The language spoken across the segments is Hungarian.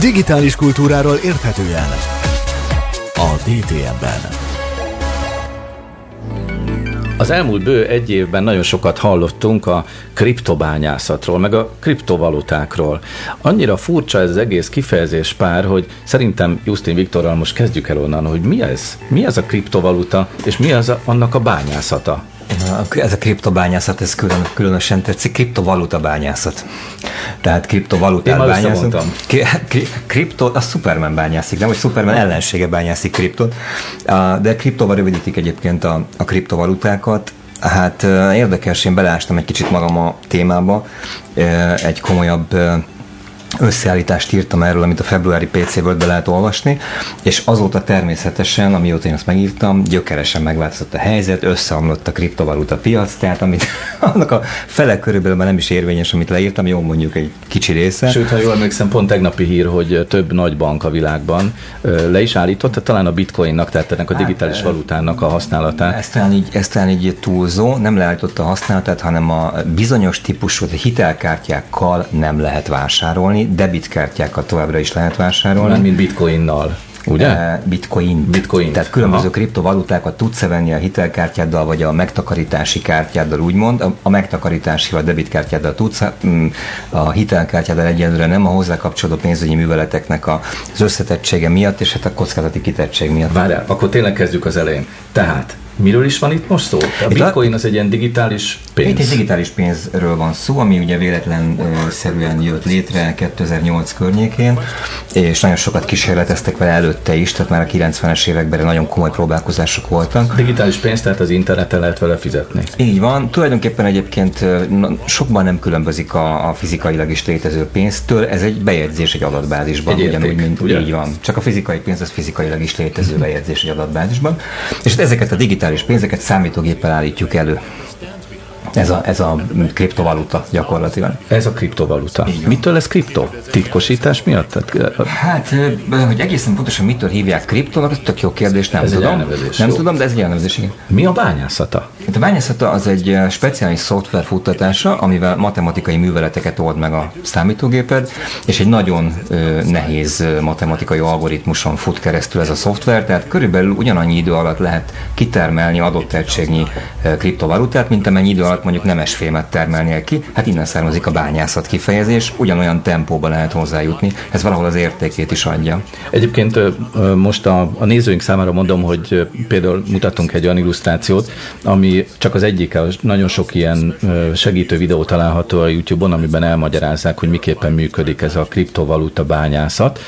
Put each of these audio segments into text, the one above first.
Digitális kultúráról érthetően a DTM-ben. Az elmúlt bő egy évben nagyon sokat hallottunk a kriptobányászatról, meg a kriptovalutákról. Annyira furcsa ez az egész kifejezés pár, hogy szerintem Justin Viktorral most kezdjük el onnan, hogy mi ez? Mi ez a kriptovaluta, és mi az a, annak a bányászata? Ez a kriptobányászat, ez külön, különösen tetszik, kriptovaluta bányászat. Tehát kriptovalutát bányászat. Kripto, a Superman bányászik, nem, hogy Superman ellensége bányászik kriptot, de kriptoval rövidítik egyébként a, a kriptovalutákat. Hát érdekes, én beleástam egy kicsit magam a témába, egy komolyabb összeállítást írtam erről, amit a februári PC World-be lehet olvasni, és azóta természetesen, amióta én ezt megírtam, gyökeresen megváltozott a helyzet, összeomlott a kriptovaluta piac, tehát amit annak a fele körülbelül már nem is érvényes, amit leírtam, jó mondjuk egy kicsi része. Sőt, ha jól emlékszem, pont tegnapi hír, hogy több nagy bank a világban le is állította, talán a bitcoinnak, tehát ennek a hát, digitális hát, valutának a használatát. Ezt talán, így, ezt talán így túlzó, nem leállította a használatát, hanem a bizonyos típusú hitelkártyákkal nem lehet vásárolni, debitkártyákat továbbra is lehet vásárolni. Mint bitcoinnal. Ugye? Eh, bitcoin. Bitcoin. Tehát különböző Aha. kriptovalutákat tudsz venni a hitelkártyáddal, vagy a megtakarítási kártyáddal, úgymond. A, a megtakarítási vagy debitkártyáddal tudsz, mm, a hitelkártyáddal egyelőre nem a hozzá kapcsolódó pénzügyi műveleteknek az összetettsége miatt, és hát a kockázati kitettség miatt. Várjál, akkor tényleg kezdjük az elején. Tehát Miről is van itt most szó? A bitcoin az egy ilyen digitális pénz. Itt egy digitális pénzről van szó, ami ugye véletlenszerűen jött létre 2008 környékén, és nagyon sokat kísérleteztek vele előtte is, tehát már a 90-es években nagyon komoly próbálkozások voltak. Digitális pénz, tehát az interneten lehet vele fizetni. Így van. Tulajdonképpen egyébként sokban nem különbözik a, a fizikailag is létező pénztől, ez egy bejegyzés egy adatbázisban. Egy érték, ugyanúgy, mint ugye? így van. Csak a fizikai pénz az fizikailag is létező bejegyzés egy adatbázisban. És ezeket a digitális digitális pénzeket számítógéppel állítjuk elő. Ez a, ez a kriptovaluta gyakorlatilag. Ez a kriptovaluta. Mitől lesz kripto? Titkosítás miatt? Tehát, hát, hogy egészen pontosan mitől hívják kriptónak, ez tök jó kérdés, nem ez tudom. Egy nem jó. tudom, de ez egy elnevezés. Igen. Mi a bányászata? Hát a bányászata az egy speciális szoftver futtatása, amivel matematikai műveleteket old meg a számítógéped, és egy nagyon ö, nehéz matematikai algoritmuson fut keresztül ez a szoftver, tehát körülbelül ugyanannyi idő alatt lehet kitermelni adott egységnyi kriptovalutát, mint amennyi idő alatt mondjuk nemesfémet termelnie ki, hát innen származik a bányászat kifejezés, ugyanolyan tempóban lehet hozzájutni, ez valahol az értékét is adja. Egyébként most a, a nézőink számára mondom, hogy például mutatunk egy olyan illusztrációt, ami csak az egyik, nagyon sok ilyen segítő videó található a YouTube-on, amiben elmagyarázzák, hogy miképpen működik ez a kriptovaluta bányászat.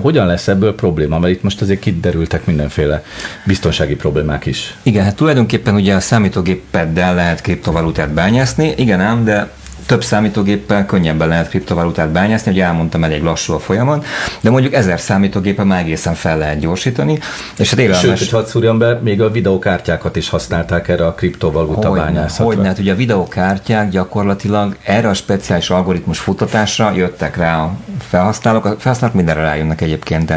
Hogyan lesz ebből probléma? Mert itt most azért kiderültek mindenféle biztonsági problémák is. Igen, hát tulajdonképpen ugye a számítógépeddel lehet kriptovaluta kriptovalutát bányászni. Igen ám, de több számítógéppel könnyebben lehet kriptovalutát bányászni, hogy elmondtam, elég lassú a folyamat, de mondjuk ezer számítógéppel már egészen fel lehet gyorsítani. És hát élelmes... Sőt, hogy hadd szúrjam be, még a videokártyákat is használták erre a kriptovaluta hogy bányászatra. Hogy hát ugye a videokártyák gyakorlatilag erre a speciális algoritmus futatásra jöttek rá a felhasználók. A felhasználók mindenre rájönnek egyébként,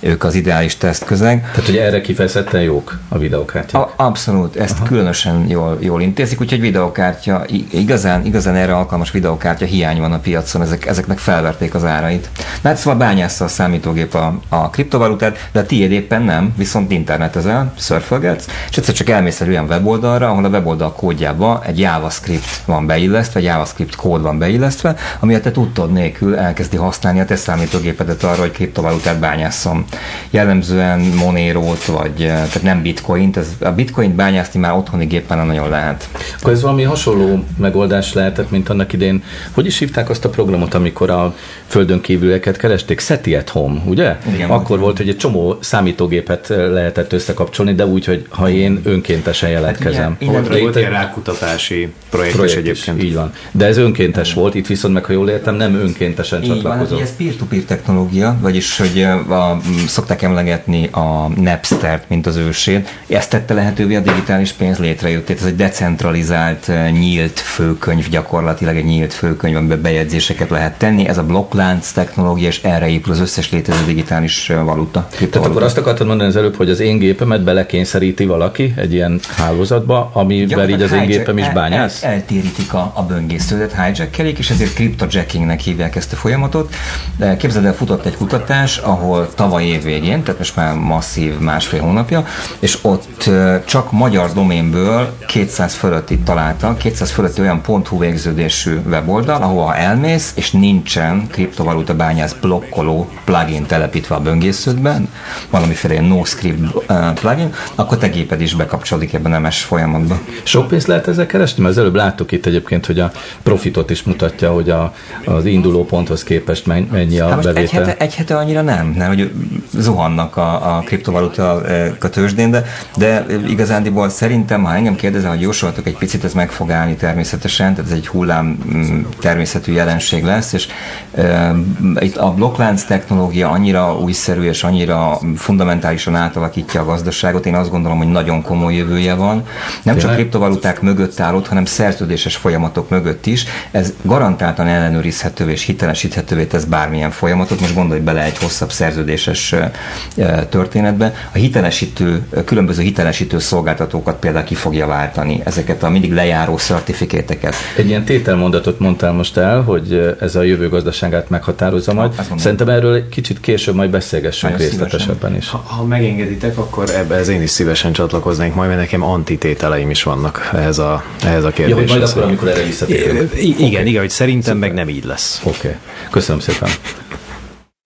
ők az ideális tesztközeg. Tehát, hogy erre kifejezetten jók a videokártyák? A, abszolút, ezt Aha. különösen jól, jól intézik, úgyhogy videokártya igazán, igazán erre alkalmas videokártya hiány van a piacon, ezek, ezeknek felverték az árait. Na hát szóval bányásza a számítógép a, a kriptovalutát, de a tiéd éppen nem, viszont internetezel, szörfölgetsz, és egyszer csak elmész egy olyan weboldalra, ahol a weboldal kódjába egy JavaScript van beillesztve, egy JavaScript kód van beillesztve, ami te tudtod nélkül elkezdi használni a te számítógépedet arra, hogy kriptovalutát bányásszon. Jellemzően Monero-t, vagy tehát nem bitcoint, ez, a bitcoint bányászni már otthoni gépen nem nagyon lehet. Akkor ez valami hasonló megoldás lehetett, mint annak idén, hogy is hívták azt a programot, amikor a földön kívüleket keresték? SETI at Home, ugye? Igen, Akkor volt, hogy egy csomó számítógépet lehetett összekapcsolni, de úgy, hogy ha én önkéntesen jelentkezem. Hát igen, volt egy rákutatási projekt, projekt is egyébként. Is, így van. De ez önkéntes igen. volt, itt viszont meg, ha jól értem, nem önkéntesen csatlakozott. Van, ez peer-to-peer technológia, vagyis, hogy a, szokták emlegetni a Napster-t, mint az ősét. Ezt tette lehetővé a digitális pénz létrejött. Ez egy decentralizált, nyílt főkönyv gyakorlatilag gyakorlatilag egy nyílt főkönyv, amiben bejegyzéseket lehet tenni. Ez a blokklánc technológia, és erre épül az összes létező digitális valuta. Tehát akkor azt akartad mondani az előbb, hogy az én gépemet belekényszeríti valaki egy ilyen hálózatba, amivel így az én gépem is bányász? El, el, eltérítik a, a böngésződet, hijackelik, és ezért cryptojackingnek hívják ezt a folyamatot. De képzeld el, futott egy kutatás, ahol tavaly év végén, tehát most már masszív másfél hónapja, és ott csak magyar doménből 200 fölött itt találtak, 200 fölötti olyan .hu végződésű weboldal, ahol elmész, és nincsen kriptovaluta bányász blokkoló plugin telepítve a böngésződben, valamiféle ilyen no-script plugin, akkor te géped is bekapcsolódik ebben a MS folyamatba. Sok pénzt lehet ezzel keresni? Mert az előbb láttuk itt egyébként, hogy a profitot is mutatja, hogy a, az induló ponthoz képest mennyi a hát bevétel. Egy hete, egy hete annyira nem, nem, hogy zuhannak a, a kriptovaluta a tőzsdén, de, de igazándiból szerintem, ha engem kérdezel, hogy jósoltok egy picit, ez meg fog állni természetesen, tehát ez egy hullám természetű jelenség lesz, és itt a blokklánc technológia annyira újszerű és annyira fundamentálisan átalakítja a gazdaságot, én azt gondolom, hogy nagyon komoly jövője van. Nem csak kriptovaluták mögött állott, hanem szerződéses folyamatok mögött is. Ez garantáltan ellenőrizhető és hitelesíthetővé tesz bármilyen folyamatot. Most gondolj bele egy hosszabb szerződéses történetbe. A hitelesítő, különböző hitelesítő szolgáltatókat például ki fogja váltani, ezeket a mindig lejáró szertifikéteket. Egy ilyen tételmondatot mondtál most el, hogy ez a jövő gazdaságát meghatározza majd. Szerintem erről egy kicsit később majd beszélgessünk Nagyon részletesebben is. Ha, ha megengeditek, akkor ebbe ez én is szívesen csatlakoznék, majd mert nekem antitételeim is vannak ehhez a, ehhez a kérdéshez. Ja, majd akkor, amikor erre visszatérünk. Igen, okay. igen, hogy szerintem Szuper. meg nem így lesz. Oké, okay. köszönöm szépen.